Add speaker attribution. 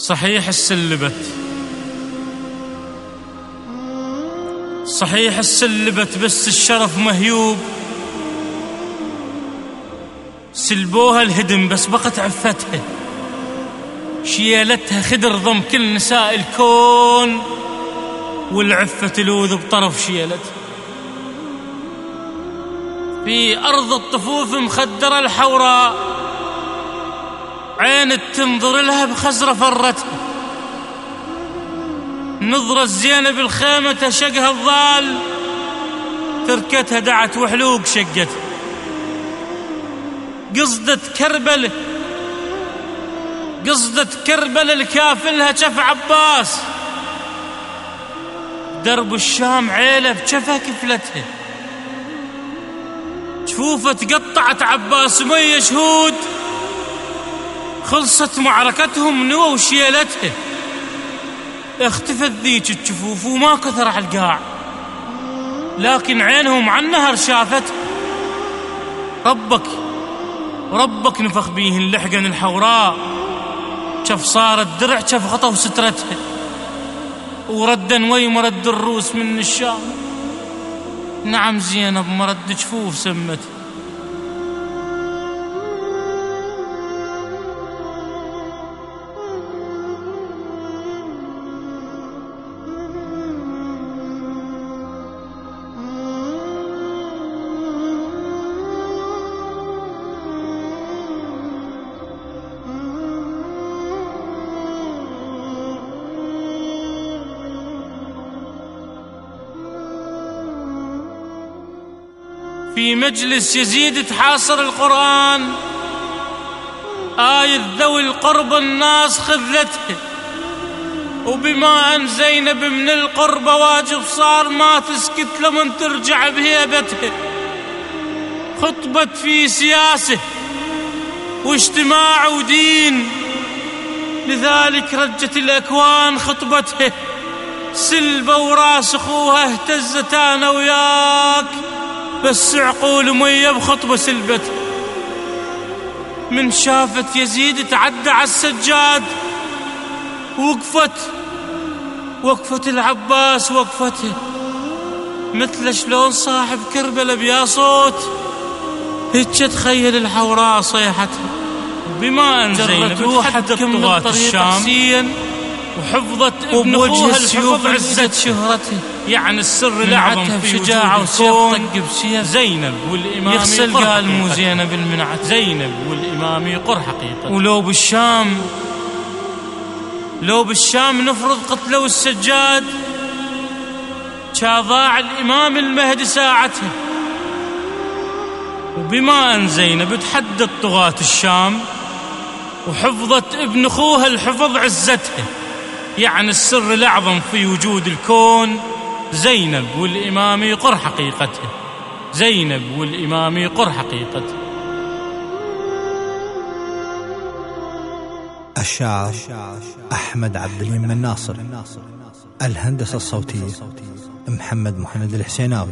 Speaker 1: صحيح السلبت. صحيح السلبت بس الشرف مهيوب. سلبوها الهدم بس بقت عفتها شيالتها خدر ضم كل نساء الكون. والعفة تلوذ بطرف شيالتها في أرض الطفوف مخدرة الحوراء. عين تنظر لها بخزرة فرتها نظرة الزينة بالخيمة تشقها الضال. تركتها دعت وحلوق شقتها قصدت كربل قصدت كربل الكافلها شف عباس. درب الشام عيلة بشفها كفلتها جفوفه تقطعت عباس مية شهود. خلصت معركتهم نوى وشيلتها اختفت ذيك الجفوف وما كثر على القاع. لكن عينهم عن النهر شافتها ربك ربك نفخ بيهن لحقن الحوراء. شف صارت درع شف غطوا سترتها وردا وي مرد الروس من الشام. نعم زينب مرد جفوف سمته في مجلس يزيد تحاصر القرآن. آية ذوي القرب الناس خذته. وبما أن زينب من القرب واجب صار ما تسكت لمن ترجع بهيبته. خطبت في سياسة واجتماع ودين. لذلك رجت الأكوان خطبته. سلبة وراس أخوها اهتزت أنا وياك. بس عقول مية بخطبة سلبت من شافت يزيد تعدى على السجاد. وقفت. وقفت العباس وقفته. مثل شلون صاحب كربلة بيا صوت. هيك تخيل الحوراء صيحتها. بما إن زينب وحدت طغاة الشام. وحفظت ابن أخوها السيوف عزت شهرته. يعني السر الاعظم في شجاعة بسيف. زينب والإمام يغسل قال مو زينب المنعت. زينب والإمام يقر حقيقة. ولو بالشام لو بالشام نفرض قتلوا السجاد ضاع الإمام المهدي ساعته. وبما أن زينب تحدت طغاة الشام وحفظت ابن أخوها الحفظ عزتها يعني السر الأعظم في وجود الكون زينب والإمام يقر حقيقته. زينب والإمام يقر حقيقته.
Speaker 2: الشاعر أحمد عبد اليم الناصر الهندسة الصوتية محمد محمد الحسيناوي.